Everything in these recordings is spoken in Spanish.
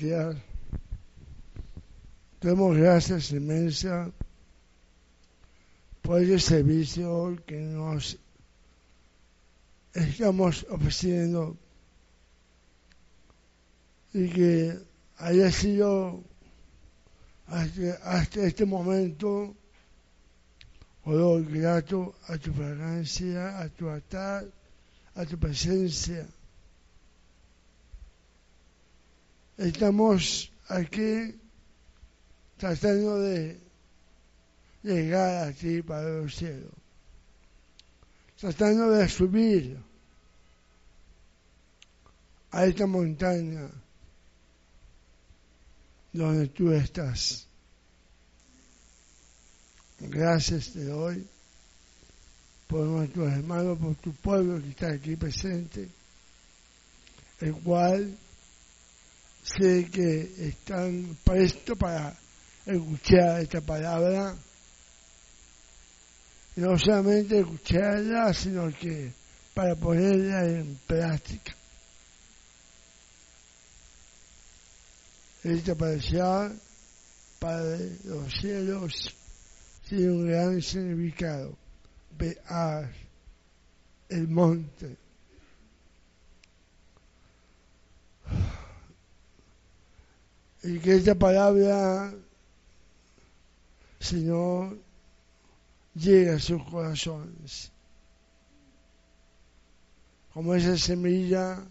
Matías. Demos gracias inmensas por el servicio que nos estamos ofreciendo y que haya sido hasta, este momento olor grato a tu fragancia, a tu altar, a tu presencia. Estamos aquí tratando de llegar a ti para los cielos, tratando de subir a esta montaña donde tú estás. Gracias te doy por nuestros hermanos, por tu pueblo que está aquí presente, el cual sé que están prestos para escuchar esta palabra. No solamente escucharla, sino que para ponerla en práctica. Esta parecía de los cielos tiene un gran significado. Vear el monte. Y que esta palabra, Señor, llegue a sus corazones. Como esa semilla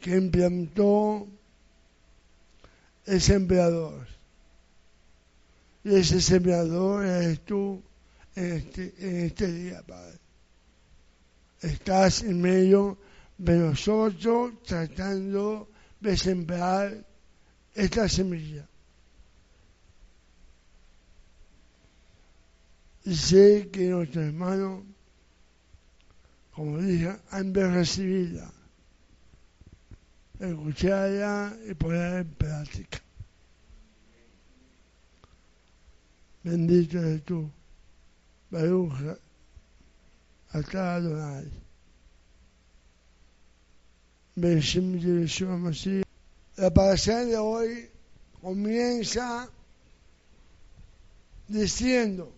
que implantó el sembrador. Y ese sembrador eres tú este, en este día, Padre. Estás en medio de nosotros tratando de sembrar esta semilla. Y sé que nuestros hermanos, como dije, han de recibirla escucharla y ponerla en práctica. Bendito eres tú, Baruja, hasta Adonai. Mashiach. La palabra de hoy comienza diciendo,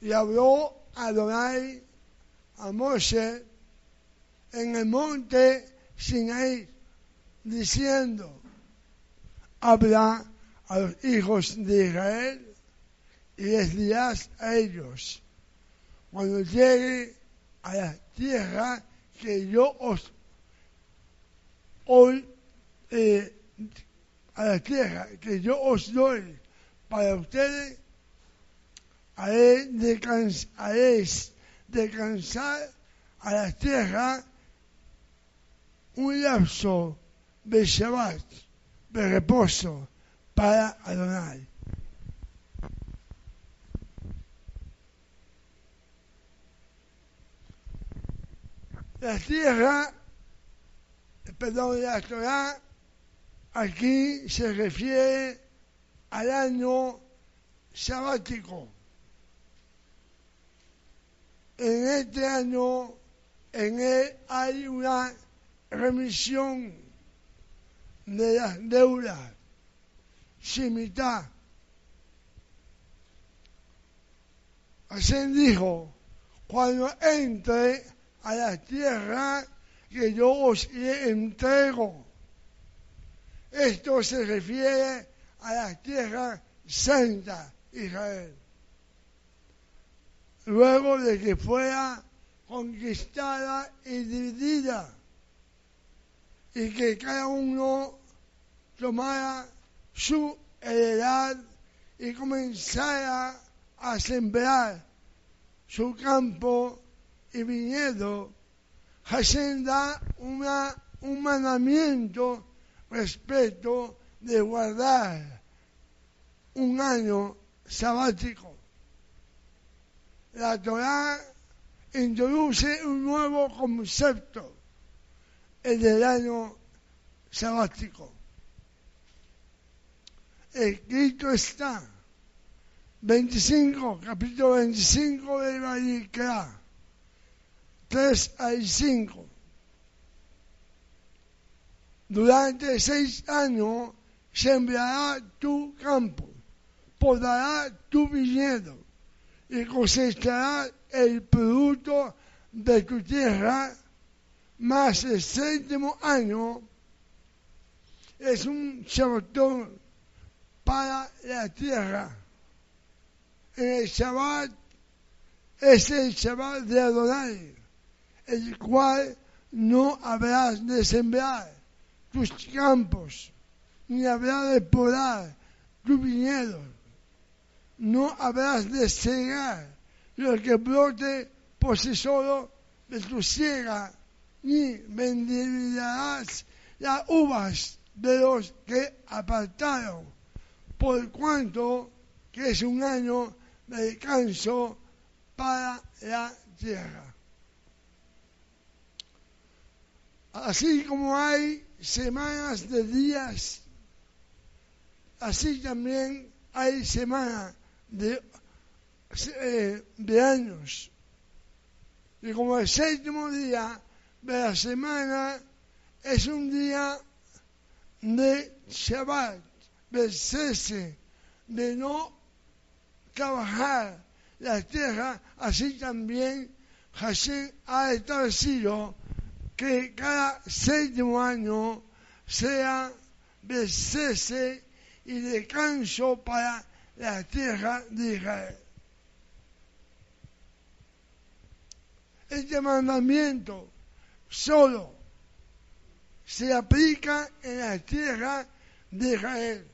y habló Adonai a Moshe en el monte Sinaí, diciendo, habla a los hijos de Israel y les dirás a ellos, cuando llegue a la tierra que yo os hoy eh, a la tierra que yo os doy para ustedes, haré descansar a la tierra un lapso de Shabbat, de reposo para Adonai. La tierra, perdón, la Torah, aquí se refiere al año sabático. En este año, en él hay una remisión de las deudas, mitad. Así dijo, cuando entre a la tierra que yo os entrego. Esto se refiere a la tierra santa, Israel. Luego de que fuera conquistada y dividida y que cada uno tomara su heredad y comenzara a sembrar su campo y viñedo, Hashem da una, un mandamiento respecto de guardar un año sabático. La Torah introduce un nuevo concepto el del año sabático. Escrito está 25, capítulo 25 de Vallicra, 3 al 5. Durante seis años sembrará tu campo, podará tu viñedo y cosechará el producto de tu tierra, más el séptimo año es un Shabbatón para la tierra. El Shabbat es el Shabbat de Adonai, el cual no habrás de sembrar tus campos, ni habrás de podar tu viñedo, no habrás de cegar lo que brote por sí solo de tu siega, ni venderás las uvas de los que apartaron, por cuanto que es un año de descanso para la tierra. Así como hay semanas de días, así también hay semanas de, eh, de años. Y como el séptimo día de la semana es un día de Shabbat, de cese, de no trabajar la tierra, así también Hashem ha establecido que cada séptimo año sea de cese y descanso para la tierra de Israel. Este mandamiento solo se aplica en la tierra de Israel.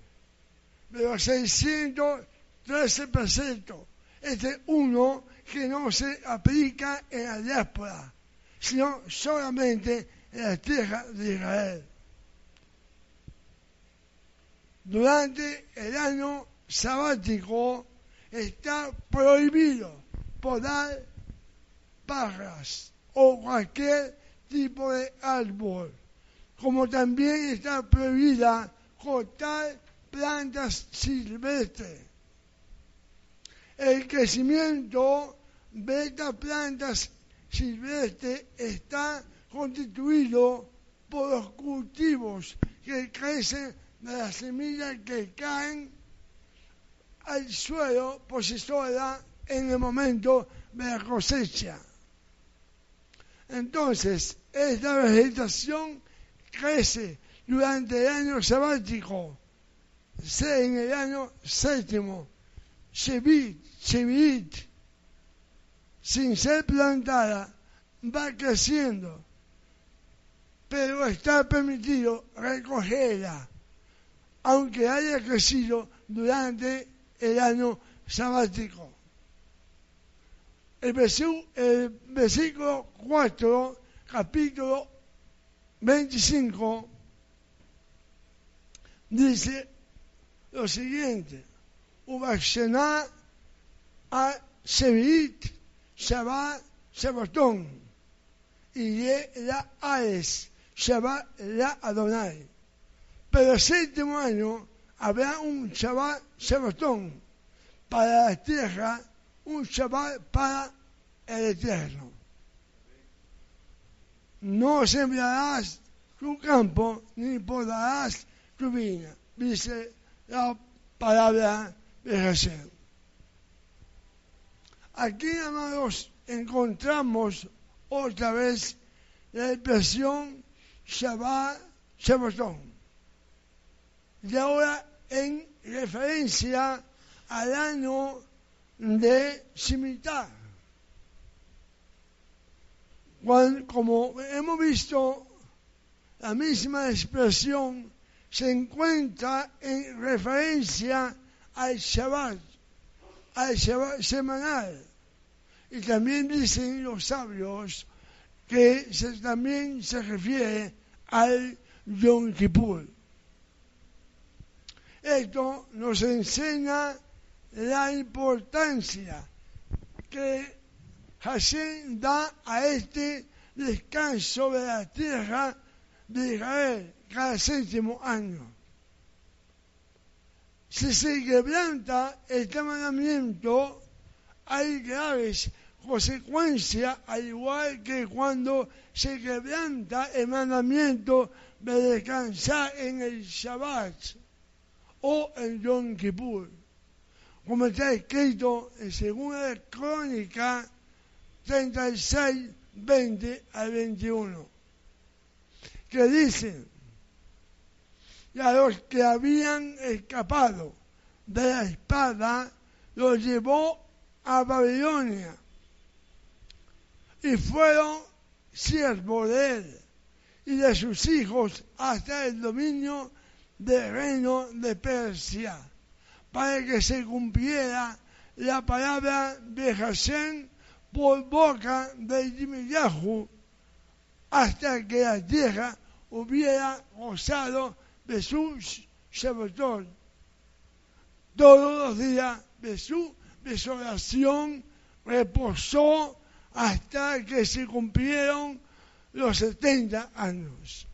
De los 613%, este es uno que no se aplica en la diáspora, sino solamente en la tierra de Israel. Durante el año sabático está prohibido podar parras o cualquier tipo de árbol como también está prohibida cortar plantas silvestres. El crecimiento de estas plantas silvestres está constituido por los cultivos que crecen de las semillas que caen al suelo sola en el momento de la cosecha. Entonces, esta vegetación crece durante el año sabático, en el año séptimo, Shevit, sin ser plantada, va creciendo, pero está permitido recogerla, aunque haya crecido durante el año sabático. El versículo, el versículo 4, capítulo 25 dice lo siguiente, Ubashena a Shevit Shabbat Shabbatón y la Aes Shabbat la Adonai. Pero el séptimo año habrá un Shabbat Shabbatón para la tierra, un Shabbat para el Eterno no sembrarás tu campo ni podarás tu viña, dice la palabra de Jesús. Aquí, amados, encontramos otra vez la expresión Shabbat, Shabbatón. Y ahora en referencia al año de Shemitah como hemos visto, la misma expresión se encuentra en referencia al Shabbat, al Shabbat semanal. Y también dicen los sabios que también se refiere al Yom Kippur. Esto nos enseña la importancia que Hashem da a este descanso de la tierra de Israel cada séptimo año. Si se quebranta este mandamiento, hay graves consecuencia, al igual que cuando se quebranta el mandamiento de descansar en el Shabbat o en Yom Kippur, como está escrito en Segunda Crónica 36, 20 al 21, que dicen, y a los que habían escapado de la espada, los llevó a Babilonia y fueron siervos de él y de sus hijos hasta el dominio del reino de Persia, para que se cumpliera la palabra de Hashem por boca de Yimiyahu, hasta que la tierra hubiera gozado de su. Todos los días de su desolación reposó hasta que se cumplieron los 70 años.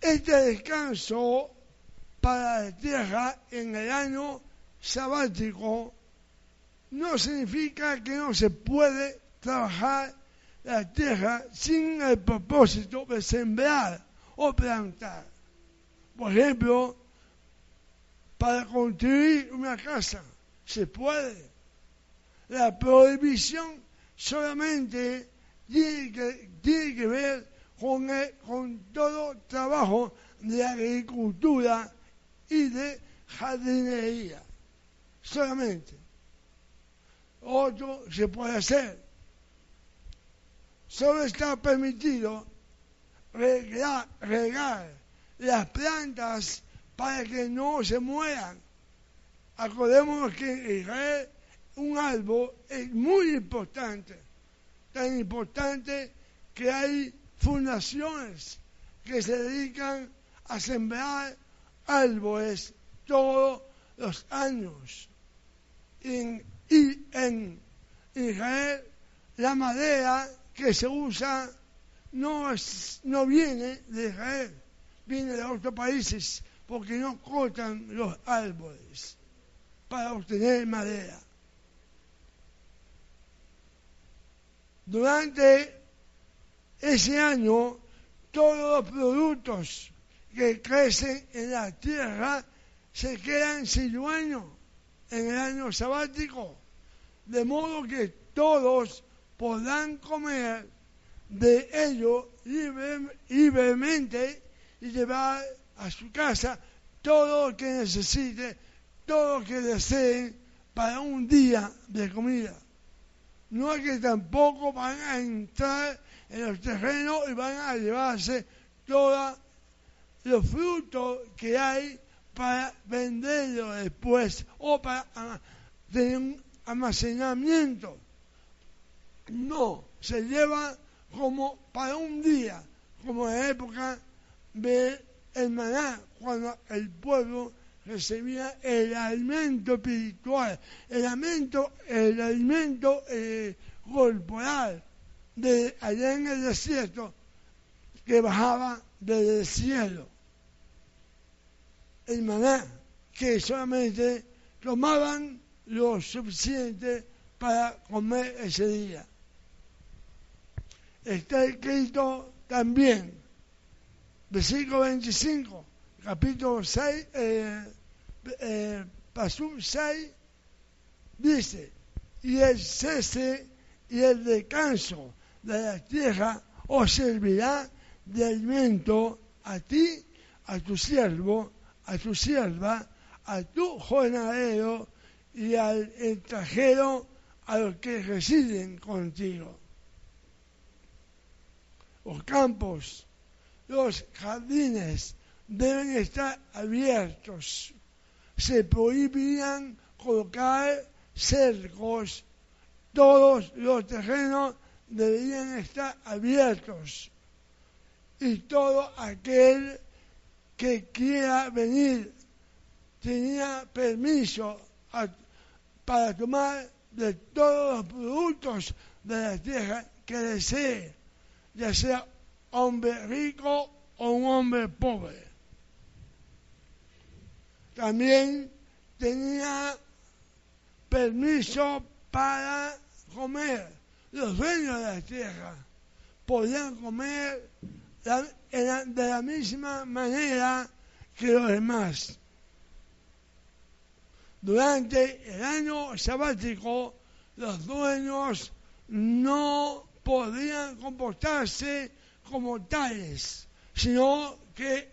Este descanso para la tierra en el año sabático no significa que no se puede trabajar la tierra sin el propósito de sembrar o plantar. Por ejemplo, para construir una casa se puede. La prohibición solamente tiene que, que ver con, con todo trabajo de agricultura y de jardinería. Solamente. Otro se puede hacer. Solo está permitido regar, las plantas para que no se mueran Acordémonos que en Israel un árbol es muy importante, tan importante que hay fundaciones que se dedican a sembrar árboles todos los años. y en Israel la madera que se usa no, no viene de Israel, viene de otros países porque no cortan los árboles para obtener madera. Durante ese año, todos los productos que crecen en la tierra se quedan sin dueño en el año sabático, de modo que todos podrán comer de ello libremente y llevar a su casa todo lo que necesite todo lo que deseen para un día de comida. No es que tampoco van a entrar en los terrenos y van a llevarse todos los frutos que hay para venderlo después o para tener un almacenamiento. No, se lleva como para un día, como en época de el maná, cuando el pueblo recibía el alimento espiritual, el alimento, el alimento eh, corporal de allá en el desierto que bajaba desde el cielo. El maná, que solamente tomaban lo suficiente para comer ese día. Está escrito también, versículo 25, capítulo 6, eh, eh, Pasum 6 dice, y el cese y el descanso de la tierra os servirá de alimento a ti, a tu siervo, a tu sierva, a tu jornalero y al extranjero a los que residen contigo. Los campos, los jardines deben estar abiertos. Se prohibían colocar cercos, todos los terrenos deberían estar abiertos. Y todo aquel que quiera venir tenía permiso para tomar de todos los productos de la tierra que desee, ya sea hombre rico o un hombre pobre también tenía permiso para comer. Los dueños de la tierra podían comer de la misma manera que los demás. Durante el año sabático, los dueños no podían comportarse como tales, sino que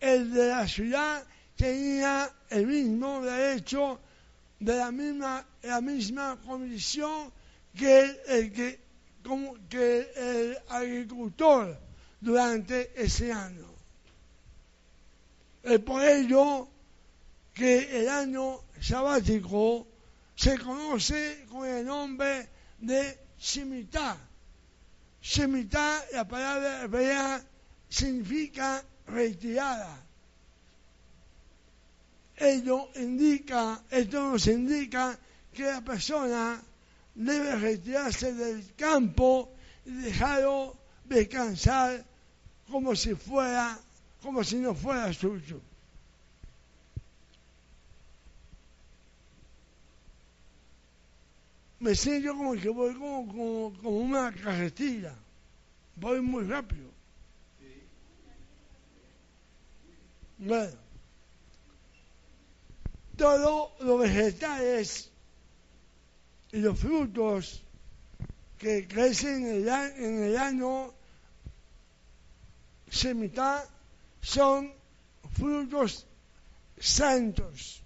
el de la ciudad tenía el mismo derecho de la misma, la misma condición que el, que, como, que el agricultor durante ese año. Es por ello que el año sabático se conoce con el nombre de Shemitah. Shemitah, la palabra hebrea, significa retirada. Ello indica, esto nos indica que la persona debe retirarse del campo y dejarlo descansar como si fuera, como si no fuera suyo. Me siento como que voy como, como, una carretilla, voy muy rápido. Bueno, todos los vegetales y los frutos que crecen en el, en el año Shemitah son frutos santos.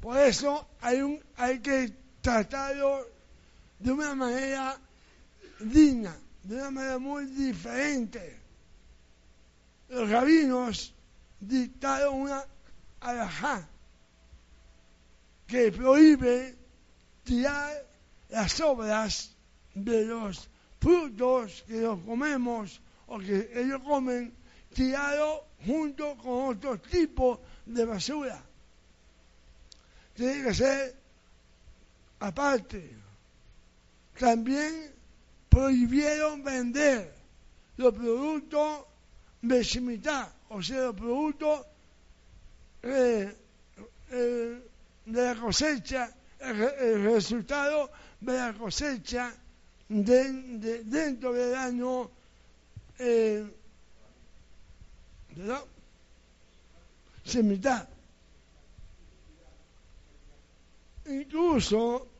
Por eso hay, un, hay que tratarlo de una manera digna, de una manera muy diferente. Los rabinos dictaron una alajá que prohíbe tirar las obras de los frutos que los comemos o que ellos comen tirado junto con otro tipo de basura. Tiene que ser aparte. También prohibieron vender los productos de Shemitah, o sea, los productos eh, eh, de la cosecha, el, resultado de la cosecha dentro del año eh, ¿verdad? Incluso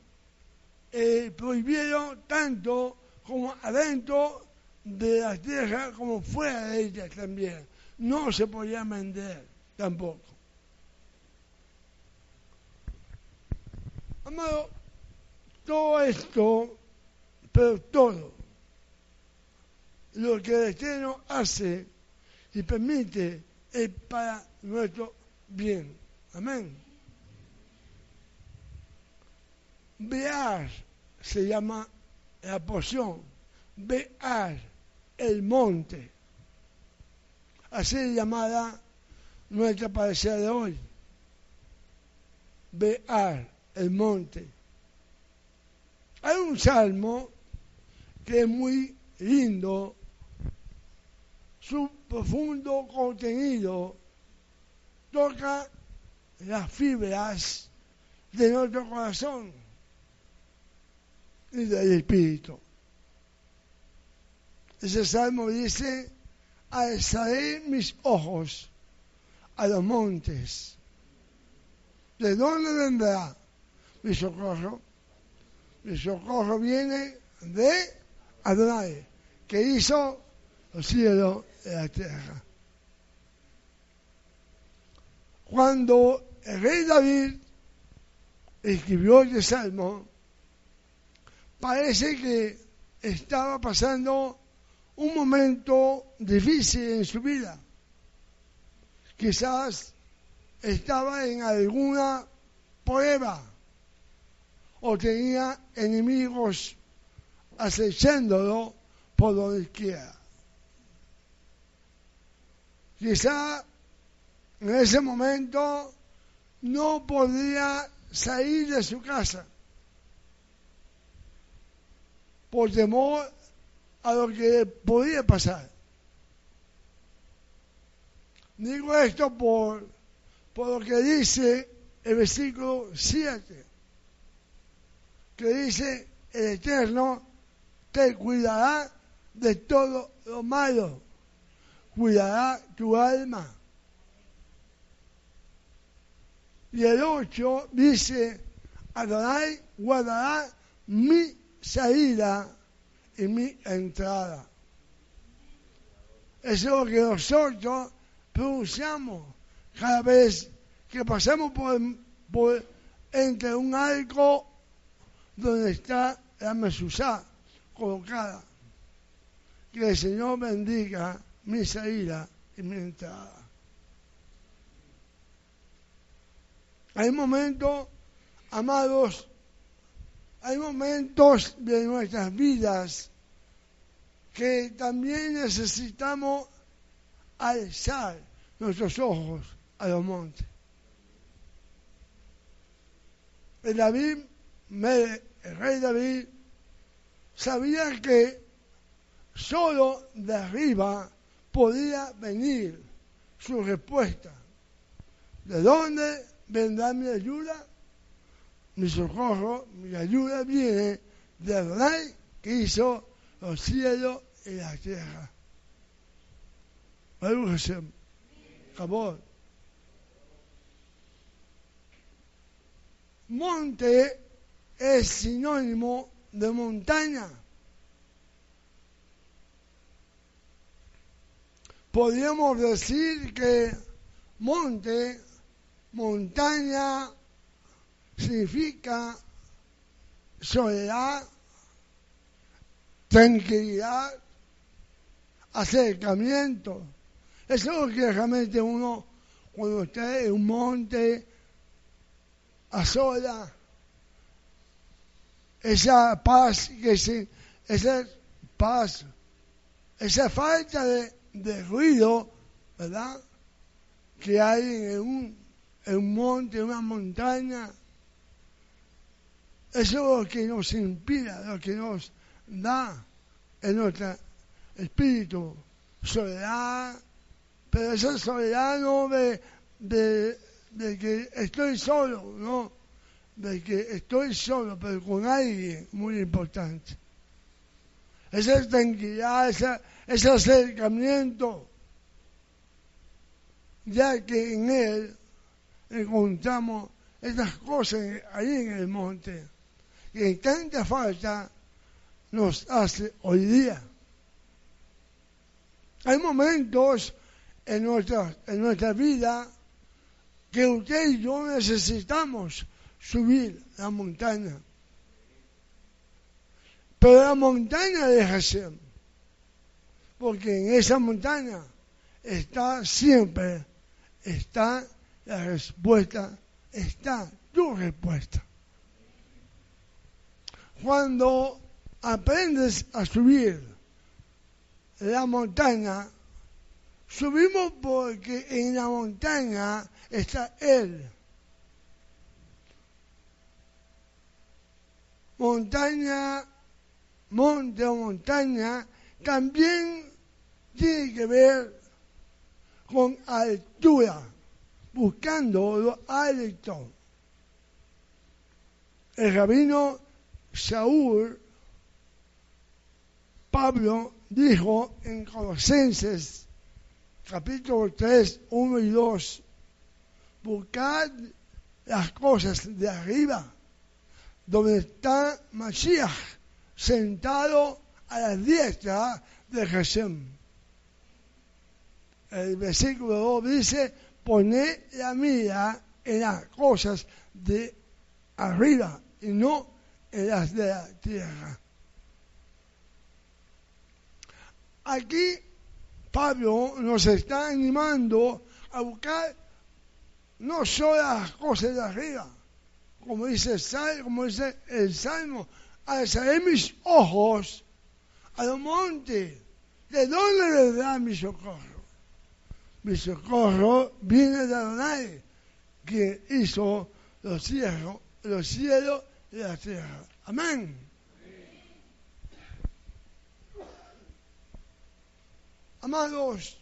eh, prohibieron tanto como adentro de la tierra como fuera de ella también. No se podía vender tampoco. Amado, todo esto, pero todo, lo que el Eterno hace y permite es para nuestro bien. Amén. Bear se llama la poción. Bear, el monte. Así llamada nuestra parecida de hoy. Bear, el monte. Hay un salmo que es muy lindo su profundo contenido toca las fibras de nuestro corazón y del espíritu. Ese salmo dice, alzaré mis ojos a los montes. ¿De dónde vendrá mi socorro? Mi socorro viene de Adonai, que hizo los cielos la tierra. Cuando el rey David escribió este salmo, parece que estaba pasando un momento difícil en su vida. Quizás estaba en alguna prueba o tenía enemigos acechándolo por donde quiera. Quizá en ese momento no podía salir de su casa por temor a lo que podía pasar. Digo esto por, por lo que dice el versículo 7, que dice, el Eterno te cuidará de todo lo malo, cuidará tu alma. Y el 8 dice, Adonai guardará mi salida y mi entrada. Es lo que nosotros pronunciamos cada vez que pasamos por, entre un arco donde está la mesusá colocada. Que el Señor bendiga mi salida y mi entrada. Hay momentos, amados, hay momentos de nuestras vidas que también necesitamos alzar nuestros ojos a los montes. El David, el rey David, sabía que solo de arriba podía venir su respuesta. ¿De dónde vendrá mi ayuda? Mi socorro, mi ayuda viene del rey que hizo los cielos y la tierra. Monte es sinónimo de montaña. Podríamos decir que monte, montaña, significa soledad, tranquilidad, acercamiento. Eso es lo que realmente uno, cuando está en un monte, a sola, esa paz, que se, esa paz, esa falta de, de ruido, ¿verdad? Que hay en un, en un monte, en una montaña. Es lo que nos inspira, lo que nos da en nuestro espíritu soledad, pero esa soledad no de, de, de que estoy solo, no, de que estoy solo, pero con alguien muy importante. Esa tranquilidad, ese acercamiento, ya que en él encontramos estas cosas ahí en el monte, que tanta falta nos hace hoy día. Hay momentos en nuestra, en nuestra vida que usted y yo necesitamos subir la montaña. Pero la montaña de Hashem, porque en esa montaña está siempre, está la respuesta, está tu respuesta. Cuando aprendes a subir la montaña, subimos porque en la montaña está Él. Montaña, monte o montaña, también tiene que ver con altura, buscando lo alto. El rabino Saúl Pablo dijo en Colosenses capítulo 3, 1 y 2, buscad las cosas de arriba, donde está Mashiach sentado a la diestra de Jesús. El versículo 2 dice, poned la mira en las cosas de arriba y no en las de la tierra. Aquí Pablo nos está animando a buscar no solo las cosas de arriba, como dice el, como dice el Salmo, alzaré mis ojos a los montes. ¿De dónde vendrá mi socorro? Mi socorro viene de Adonai, que hizo los cielos, los cielos Amén. Amados,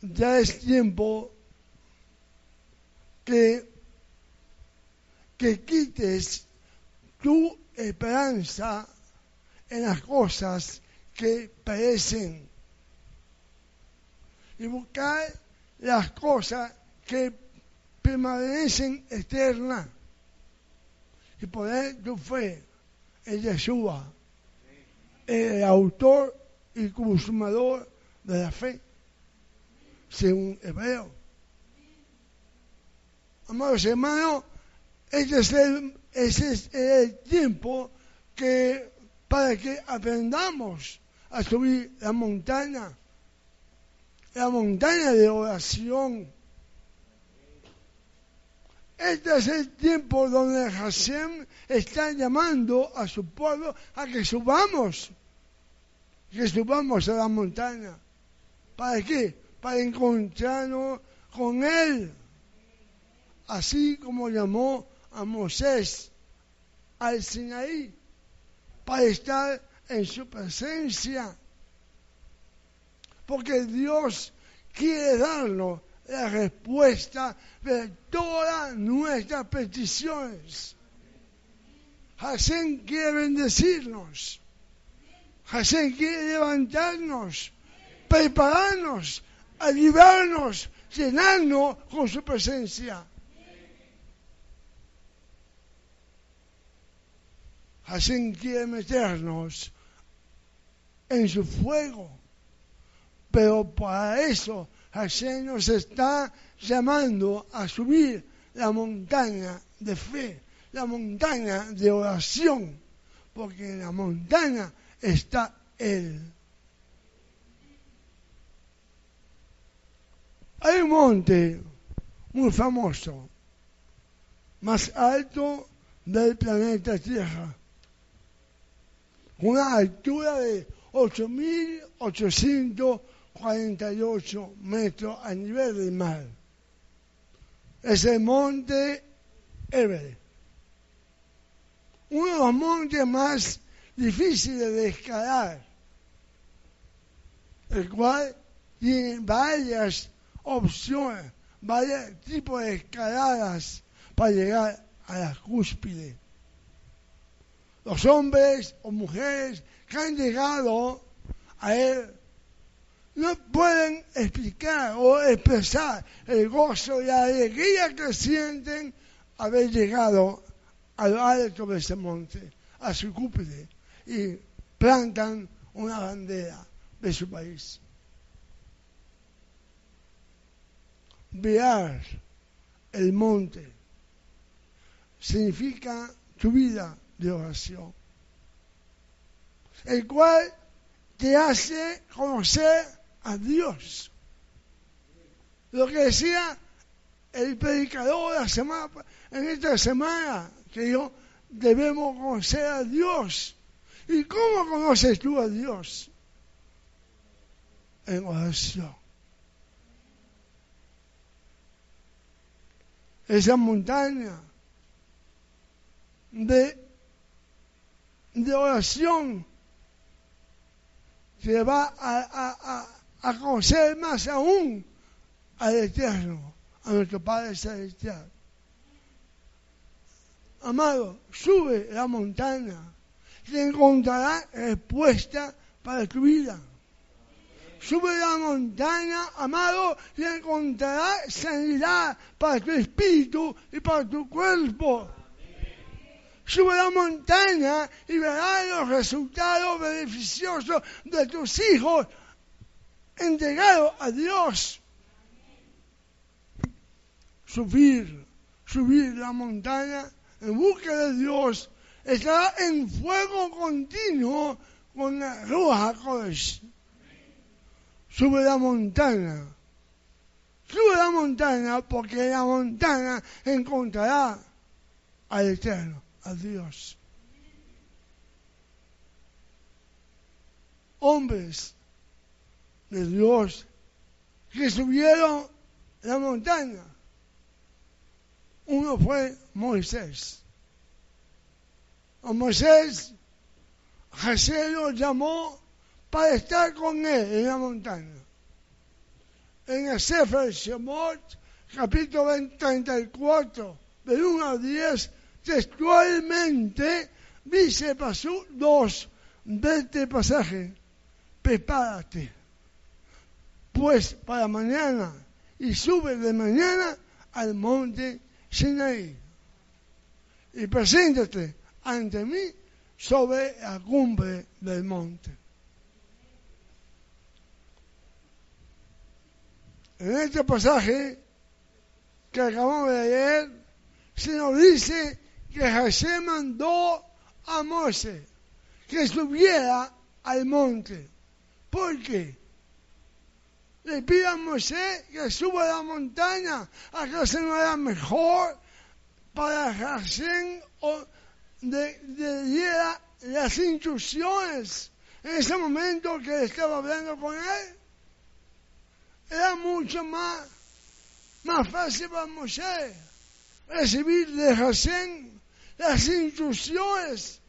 ya es tiempo que que quites tu esperanza en las cosas que perecen. Y buscar las cosas que permanecen eternas y poner tu fe en Yeshua, el autor y consumador de la fe, según Hebreo. Amados hermanos, este es el, ese es el tiempo que para que aprendamos a subir la montaña, la montaña de oración. Este es el tiempo donde Hashem está llamando a su pueblo a que subamos, que subamos a la montaña. ¿Para qué? Para encontrarnos con Él. Así como llamó a Moisés al Sinaí para estar en su presencia. Porque Dios quiere darnos la respuesta de todas nuestras peticiones. Hashem quiere bendecirnos. Hashem quiere levantarnos, prepararnos, ayudarnos, llenarnos con su presencia. Hashem quiere meternos en su fuego. Pero para eso Hashem nos está llamando a subir la montaña de fe, la montaña de oración, porque en la montaña está Él. Hay un monte muy famoso, más alto del planeta Tierra, una altura de 8.848 metros a nivel del mar. Es el monte Everest. Uno de los montes más difíciles de escalar, el cual tiene varias opciones, varios tipos de escaladas para llegar a la cúspide los hombres o mujeres que han llegado a Él no pueden explicar o expresar el gozo y la alegría que sienten haber llegado a lo alto de ese monte, a su cúpide, y plantan una bandera de su país. Vear el monte significa tu vida de oración, el cual te hace conocer a Dios. Lo que decía el predicador la semana, en esta semana, que yo debemos conocer a Dios. ¿Y cómo conoces tú a Dios? En oración. Esa montaña de de oración se va a, a, conocer más aún al Eterno, a nuestro Padre Celestial. Amado, sube la montaña y encontrará respuesta para tu vida. Sube la montaña, amado, y encontrará sanidad para tu espíritu y para tu cuerpo sube la montaña y verás los resultados beneficiosos de tus hijos entregados a Dios. Subir, subir la montaña en busca de Dios estará en fuego continuo con la Ruja Sube la montaña. Sube la montaña porque la montaña encontrará al Eterno a Dios. Hombres de Dios que subieron la montaña. Uno fue Moisés. A Moisés, Jesús lo llamó para estar con él en la montaña. En el Sefer Shemot, capítulo 34, del 1 al 10, textualmente dice pasó dos de este pasaje, prepárate, pues para mañana y sube de mañana al monte Sinaí y preséntate ante mí sobre la cumbre del monte. En este pasaje que acabamos de leer, se nos dice que Jesús mandó a Moshe que subiera al monte. ¿Por qué? Le pide a Moshe que suba a la montaña, ¿acaso no era mejor para Hashem o de, de, las instrucciones en ese momento que estaba hablando con él? Era mucho más, más fácil para Moshe recibir de Hashem las instrucciones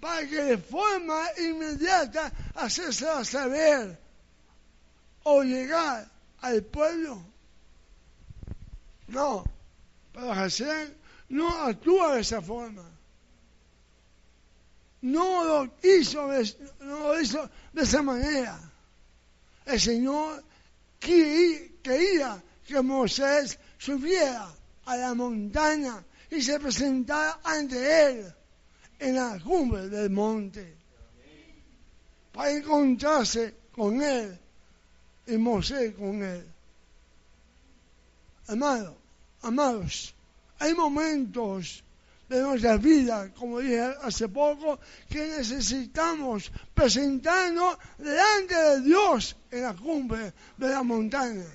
para que de forma inmediata hacerse saber o llegar al pueblo. No, pero Hashem no actúa de esa forma. No lo hizo de, no lo hizo de esa manera. El Señor quería que Moisés subiera a la montaña y se presentara ante él en la cumbre del monte para encontrarse con él y Moisés con él. Amado, amados, hay momentos de nuestra vida, como dije hace poco, que necesitamos presentarnos delante de Dios en la cumbre de la montaña.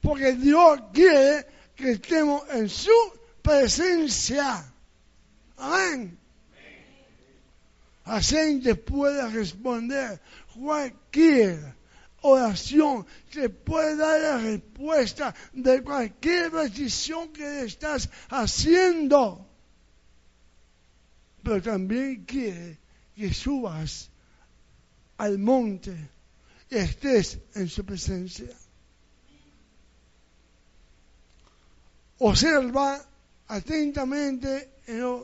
Porque Dios quiere que estemos en su presencia. Amén. Así puede responder cualquier oración que puede dar la respuesta de cualquier decisión que estás haciendo. Pero también quiere que subas al monte y estés en su presencia. Observa atentamente en el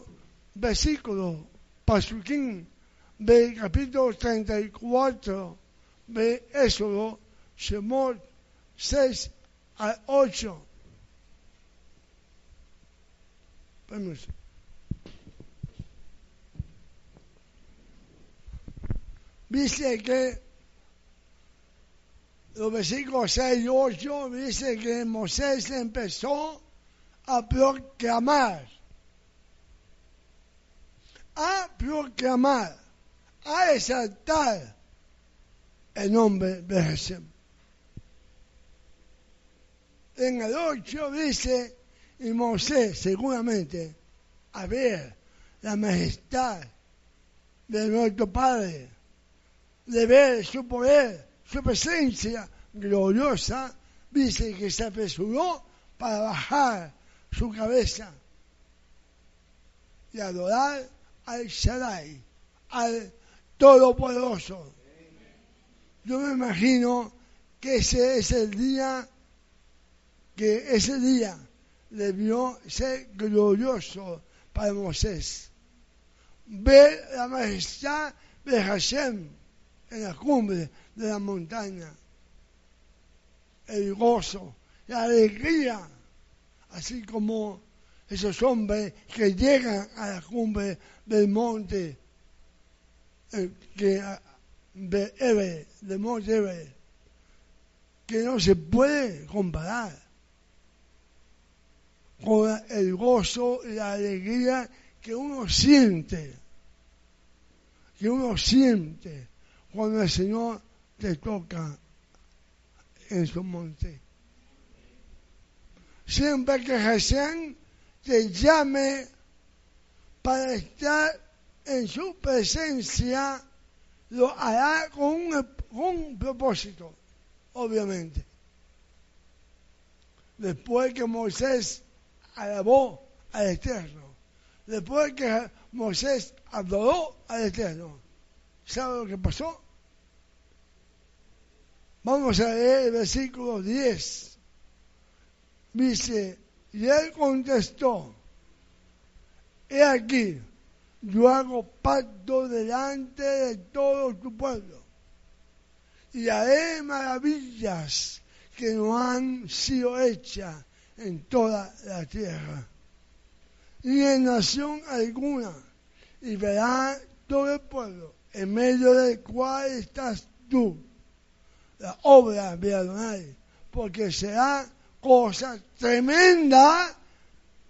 versículo Pasuquín del capítulo 34 de Éxodo, Shemot 6 a 8. Vamos. Dice que los versículos 6 y 8 dice que Moisés empezó a proclamar, a proclamar, a exaltar el nombre de Jesús. En el 8 dice, y Moisés seguramente, a ver la majestad de nuestro Padre, de ver su poder, su presencia gloriosa, dice que se apresuró para bajar su cabeza y adorar al Shaddai, al Todopoderoso. Yo me imagino que ese es el día, que ese día debió ser glorioso para Moisés. Ver la majestad de Hashem en la cumbre de la montaña, el gozo, la alegría así como esos hombres que llegan a la cumbre del monte eh, que, de Eve, del monte Eve, que no se puede comparar con el gozo la alegría que uno siente, que uno siente cuando el Señor te toca en su monte. Siempre que Jesús te llame para estar en su presencia, lo hará con un, propósito, obviamente. Después que Moisés alabó al Eterno, después que Moisés adoró al Eterno, ¿sabe lo que pasó? Vamos a leer el versículo 10 dice, y él contestó, he aquí, yo hago pacto delante de todo tu pueblo. Y haré maravillas que no han sido hechas en toda la tierra, ni en nación alguna, y verá todo el pueblo en medio del cual estás tú, la obra de Adonai, porque será cosa tremenda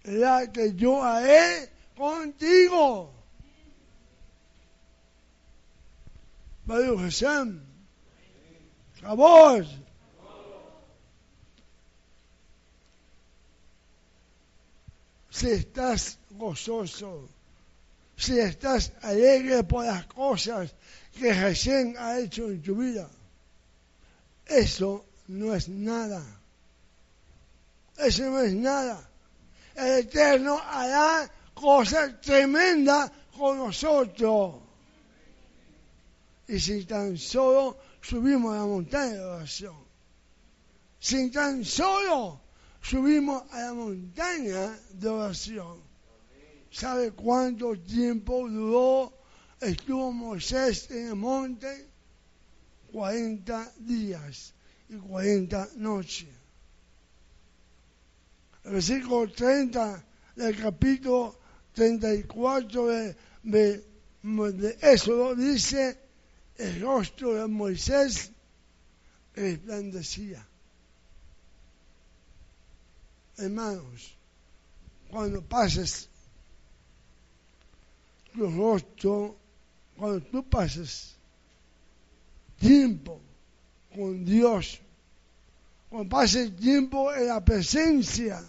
la que yo haré contigo. Baruch Hashem. Si estás gozoso, si estás alegre por las cosas que Hashem ha hecho en tu vida, eso no es nada. Eso no es nada. El Eterno hará cosas tremendas con nosotros. Y si tan solo subimos a la montaña de oración, si tan solo subimos a la montaña de oración, ¿sabe cuánto tiempo duró? Estuvo Moisés en el monte 40 días y 40 noches. El versículo 30 del capítulo 34 de, de, de Éxodo dice, el rostro de Moisés resplandecía. Hermanos, cuando pases tu rostro, cuando tú pases tiempo con Dios, cuando pases tiempo en la presencia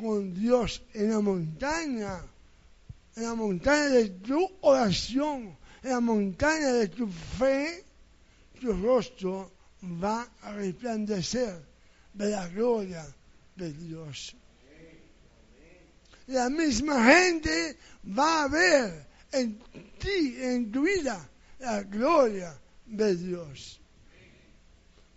con Dios en la montaña, en la montaña de tu oración, la montaña de tu fe, tu rostro va a resplandecer de la gloria de Dios. La misma gente va a ver en ti, en tu vida, la gloria de Dios.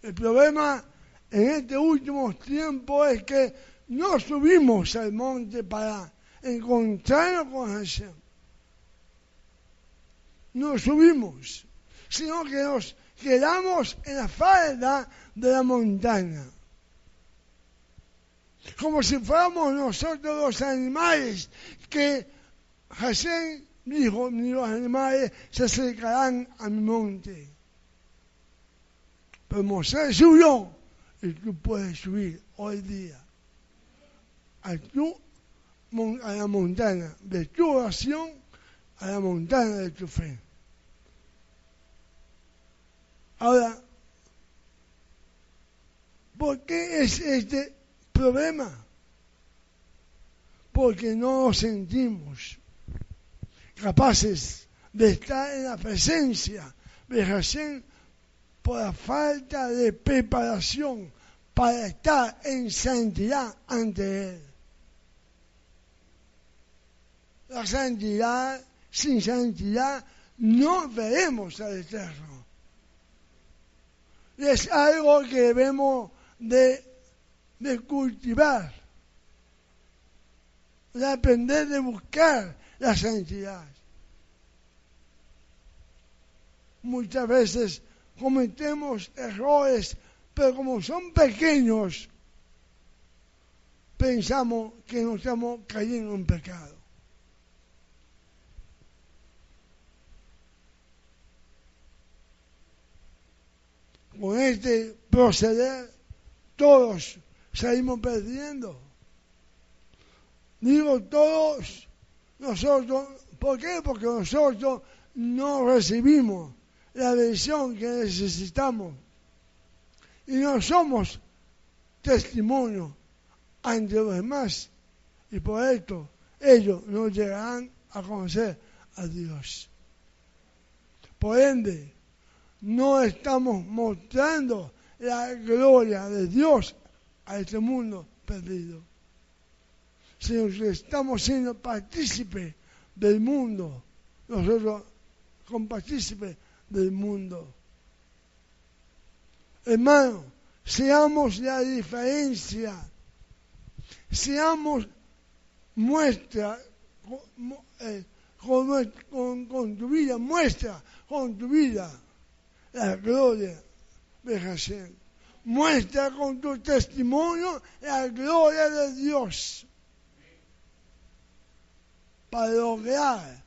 El problema en este último tiempo es que no subimos al monte para encontrarnos con Hashem. No subimos, sino que nos quedamos en la falda de la montaña. Como si fuéramos nosotros los animales que Hashem dijo, los animales se acercarán a mi monte. Pero Moisés subió y tú puedes subir hoy día a, tu, a la montaña de tu oración, a la montaña de tu fe. Ahora, ¿por qué es este problema? Porque no nos sentimos capaces de estar en la presencia de Hashem por la falta de preparación para estar en santidad ante Él. La santidad, sin santidad, no veremos al Eterno. Es algo que debemos de, de cultivar, de aprender de buscar la santidad. Muchas veces cometemos errores, pero como son pequeños, pensamos que no estamos cayendo en pecado. Con este proceder, todos salimos perdiendo. Digo todos, nosotros, ¿por qué? Porque nosotros no recibimos la visión que necesitamos y no somos testimonio ante los demás y por esto ellos no llegarán a conocer a Dios. Por ende, no estamos mostrando la gloria de Dios a este mundo perdido, sino que estamos siendo partícipes del mundo, nosotros con partícipes del mundo. Hermano, seamos la diferencia, seamos muestra eh, con, tu vida, muestra con tu vida la gloria de Hashem. Muestra con tu testimonio la gloria de Dios. Para lograr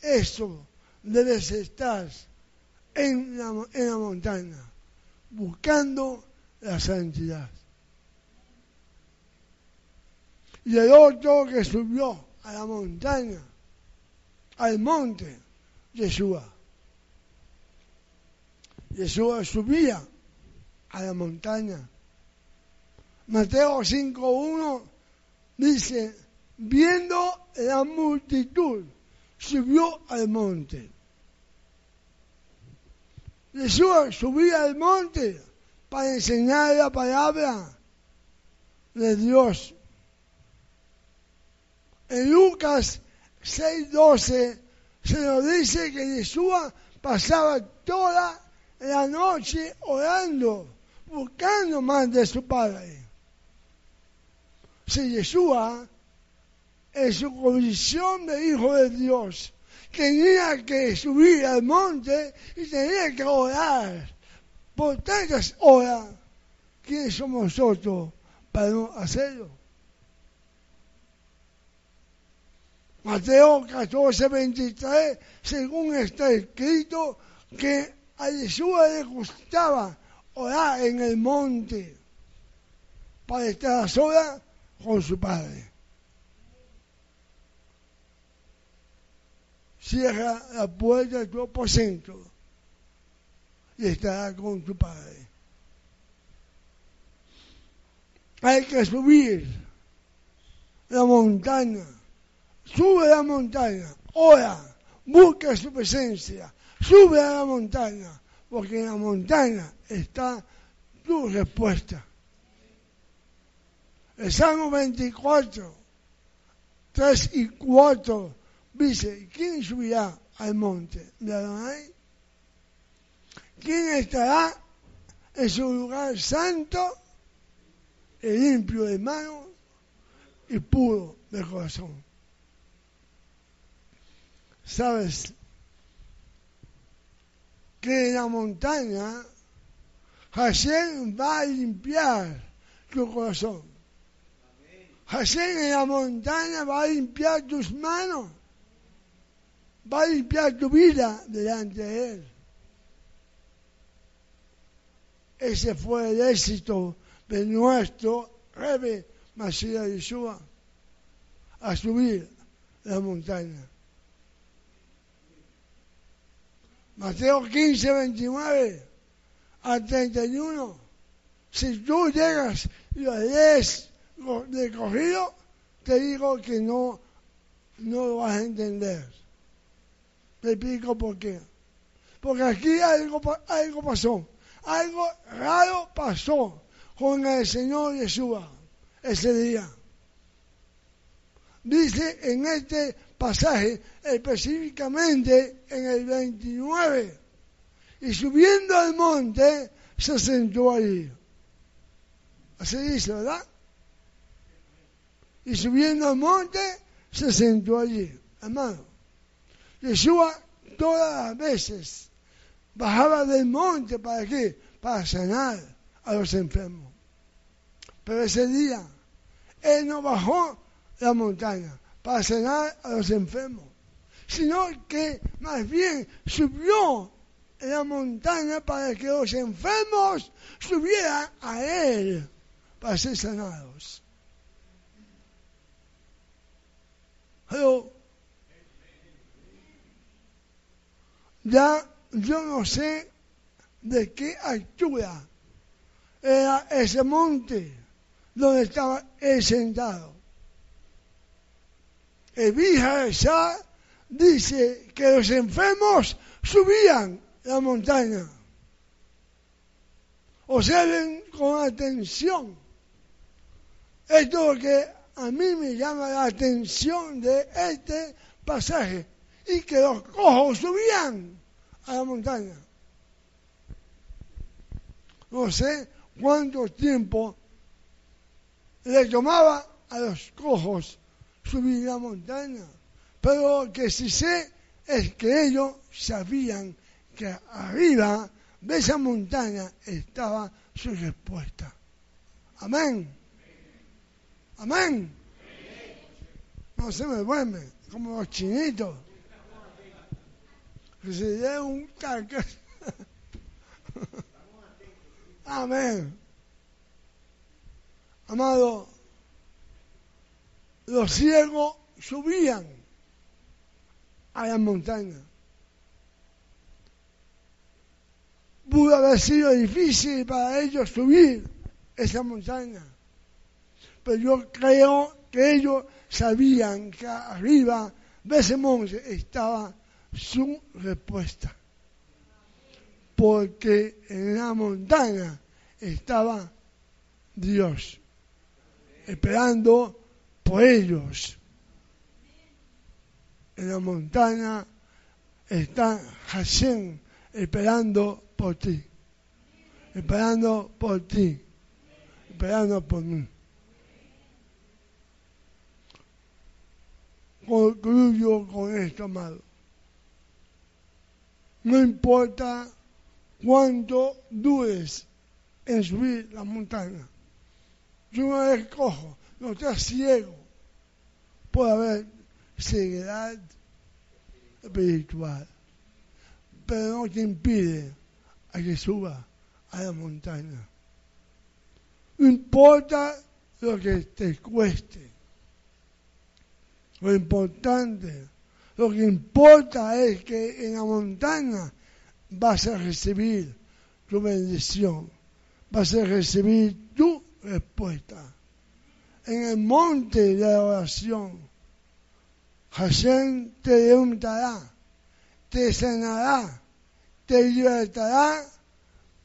eso debes estar en la, en la montaña, buscando la santidad. Y el otro que subió a la montaña, al monte, Yeshua. Yeshua subía a la montaña. Mateo 5.1 dice, viendo la multitud, subió al monte. Jesús subía al monte para enseñar la palabra de Dios. En Lucas 6:12 se nos dice que Jesús pasaba toda la noche orando, buscando más de su Padre. Si Jesús, en su condición de Hijo de Dios, tenía que subir al monte y tenía que orar por tantas horas. ¿Quiénes somos nosotros para no hacerlo? Mateo 14, 23, según está escrito, que a Jesús le gustaba orar en el monte para estar sola con su Padre. Cierra la puerta de tu aposento y estará con tu Padre. Hay que subir la montaña sube a la montaña, ora, busca su presencia, sube a la montaña, porque en la montaña está tu respuesta. El Salmo 24, 3 y 4 dice, ¿quién subirá al monte de Adonai? ¿Quién estará en su lugar santo y limpio de manos y puro de corazón? sabes que en la montaña Hashem va a limpiar tu corazón. Hashem en la montaña va a limpiar tus manos, va a limpiar tu vida delante de Él. Ese fue el éxito de nuestro Rebe Mashiach Yeshua a subir la montaña. Mateo 15, 29 a 31. Si tú llegas y lo lees de corrido, te digo que no, no lo vas a entender. Te explico por qué. Porque aquí algo, algo pasó. Algo raro pasó con el Señor Jesús ese día. Dice en este pasaje específicamente en el 29. Y subiendo al monte se sentó allí. Así dice, ¿verdad? Y subiendo al monte se sentó allí. Hermano, Jesús todas las veces bajaba del monte para qué? Para sanar a los enfermos. Pero ese día Él no bajó la montaña para sanar a los enfermos, sino que más bien subió la montaña para que los enfermos subieran a Él para ser sanados. Ya yo no sé de qué altura era ese monte donde estaba él sentado. Evija ya dice que los enfermos subían la montaña. Observen con atención. Esto es lo que a mí me llama la atención de este pasaje. Y que los cojos subían a la montaña. No sé cuánto tiempo le tomaba a los cojos subir la montaña. Pero lo que sí sé es que ellos sabían que arriba de esa montaña estaba su respuesta. Amén. Amén. No se me duerme, como los chinitos. Que se dé un caca. Amén. Amado, los ciegos subían a la montaña. Pudo haber sido difícil para ellos subir esa montaña, pero yo creo que ellos sabían que arriba de ese monte estaba su respuesta, porque en la montaña estaba Dios, esperando por ellos. En la montaña está Hashem esperando por ti, esperando por ti, esperando por mí. Concluyo con esto, amado. No importa cuánto dures en subir la montaña. Yo no escojo, no estás ciego. Puede haber ceguedad espiritual, pero no te impide a que suba a la montaña. No importa lo que te cueste. Lo importante, lo que importa es que en la montaña vas a recibir tu bendición, vas a recibir tu respuesta. En el monte de la oración, Hashem te levantará, te sanará, te libertará,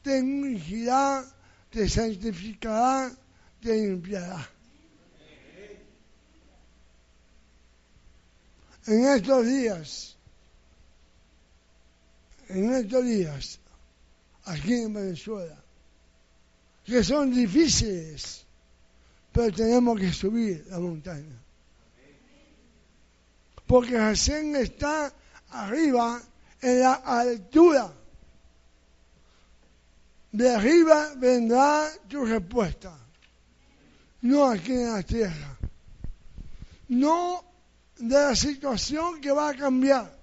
te ungirá, te santificará, te limpiará. En estos días, en estos días, aquí en Venezuela, que son difíciles, pero tenemos que subir la montaña. Porque Hashem está arriba en la altura. De arriba vendrá tu respuesta, no aquí en la tierra. No de la situación que va a cambiar,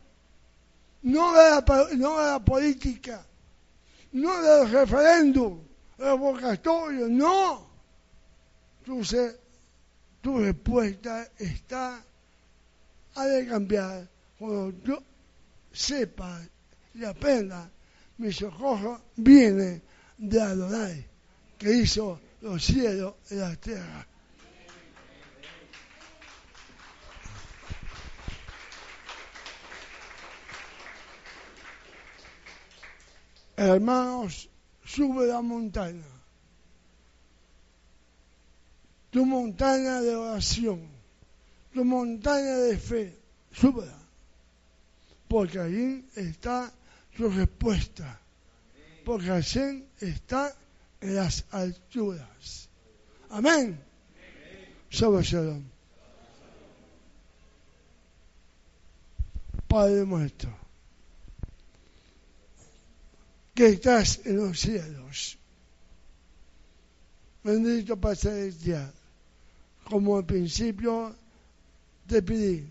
no de la, no de la política, no del referéndum revocatorio, no. Entonces, tu respuesta está a de cambiar cuando tú sepas y aprendas mi socorro viene de Adonai, que hizo los cielos y la tierra. Hermanos, sube la montaña. Tu montaña de oración, tu montaña de fe, súbela. Porque ahí está tu respuesta. Porque Hashem está en las alturas. Amén. Shabbat Shalom. Padre nuestro que estás en los cielos. Bendito Padre Celestial, como al principio te pedí